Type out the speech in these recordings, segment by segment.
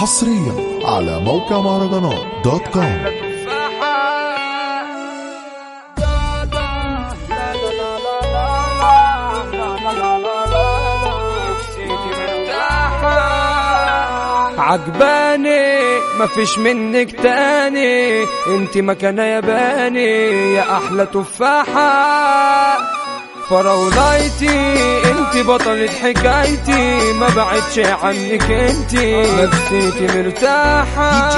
حصريا على موقع مهرجانات دوت كوم. عجباني مفيش منك تاني. انت مكانة ياباني يا أحلى تفاحة. فراولايتي انت بطلة حكايتي ما بعدش عنك انت نفسيتي مرتاحة.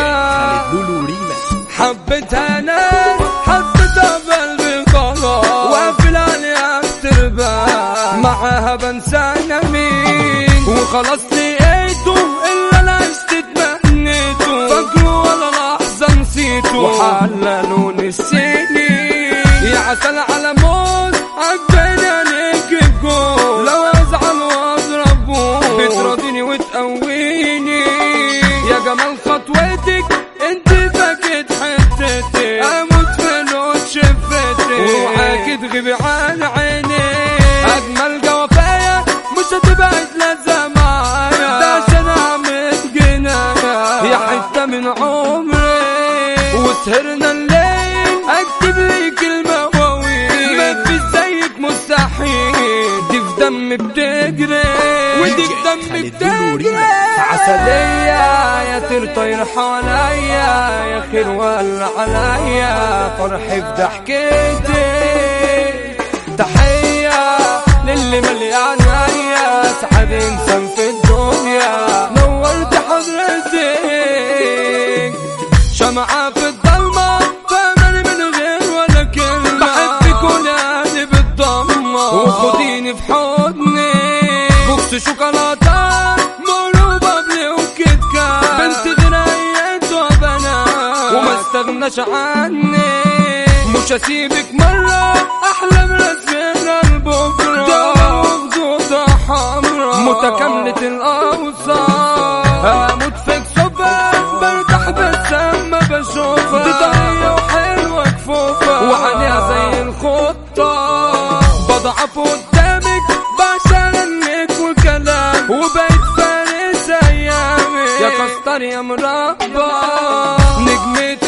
حبيتها ناس حبيتها بقلبي خلاص وقفل عليها اكتربان معاها بنسى أنا مين وخلاص تغيبي عن عيني. اجمل جوافايا مش هتبعد ده عشان اعمل جنايا يا حتة من عمري. وسهرنا الليل أكتب لي كلمة واويل ما في زيك مستحيل. دي في دمي بتجري. ودي في دمي بتجري. عسلية يا ترطير حواليا. يا خير ولا عليا. فرحي في ضحكتي. تحية للي مليان عيا سعد إنسان في الدنيا. نورت حضرتك شمعة في الضلمة فاهمني من غير ولا كلمة. بحبك ولادي بالضمة وخديني في حضني. بوكس شوكولاتة مقلوبة بلي وكيت كات بنت غنيت وبنات وما استغناش عني. مش هسيبك مرة متكاملة الأوصاف أموت فيك صبح برتاح بس أما بشوفها. دي طرية وحلوة كفوفة وعينيها زي الخطة بضعف قدامك بعشان انك وكلام وبقيت فارس أيامي. يا كستر يا مربى نجمة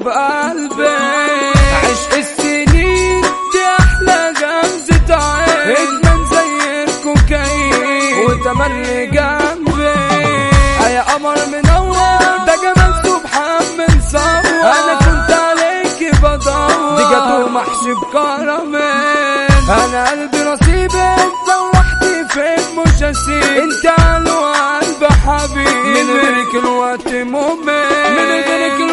بقلبي عشق السنين دي أحلى جمزة عين إدمان زي الكوكايين وتملي جنبي. يا قمر منور. ده جمال سبحان من صور أنا كنت عليك بدور. دي جاتو محشي بكرامين أنا قلبي نصيبك سوحتي فيك مش هسيب انت على قلب حبيبي. من غيرك الوقت ممل. من غيرك الوقت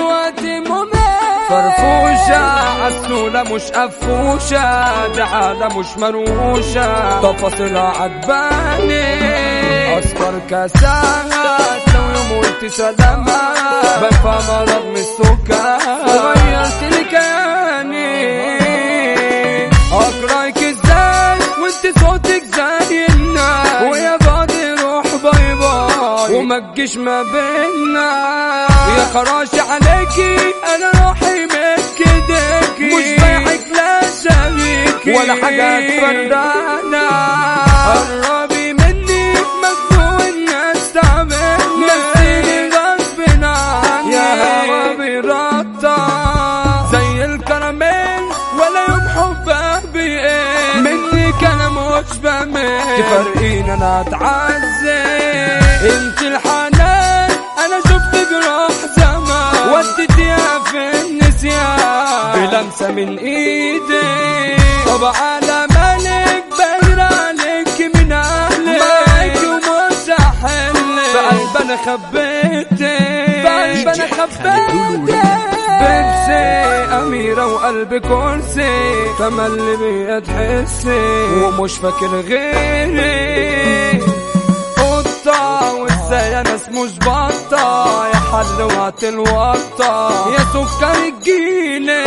فرفوشة عسولة مش قفوشة دي عادة مش مروشة تفاصيلها عجباني أصفر كاسات لو يوم قلت سلامات بفهم من السكر وما تجيش ما بينا يا خراشي عليكي أنا روحي من كديكي مش بايعك لا شريكي ولا حاجة تفرقنا قربي مني مجنون الناس تعبني نسيني غصب عني يا هوا بيرطع زي الكراميل ولا يوم حبك بيقل منك أنا مش بمل تفرقين أنا اتعذب بلمسه من إيدي. طب على بغير عليك من أهلك. هحلك بقلب أنا خبيتك. بقلب أنا خبيتك. بنسي أميرة وقلب كرسي. تملي بيا تحسي. ومش فاكر غيري. قطة وازاي أنا مش وقت الوطة يا سكر الجيلي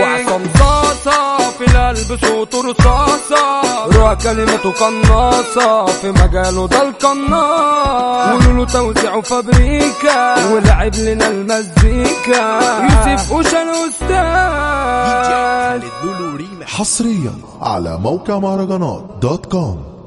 وعصام زاطة في قلب صوته رصاصة. روح كلمته قناصة. في مجاله ده القناص. قولوا له توزيعه فابريكا ولعب لنا المزيكا. يوسف لولو ريمكس حصريا على موقع مهرجانات dot com.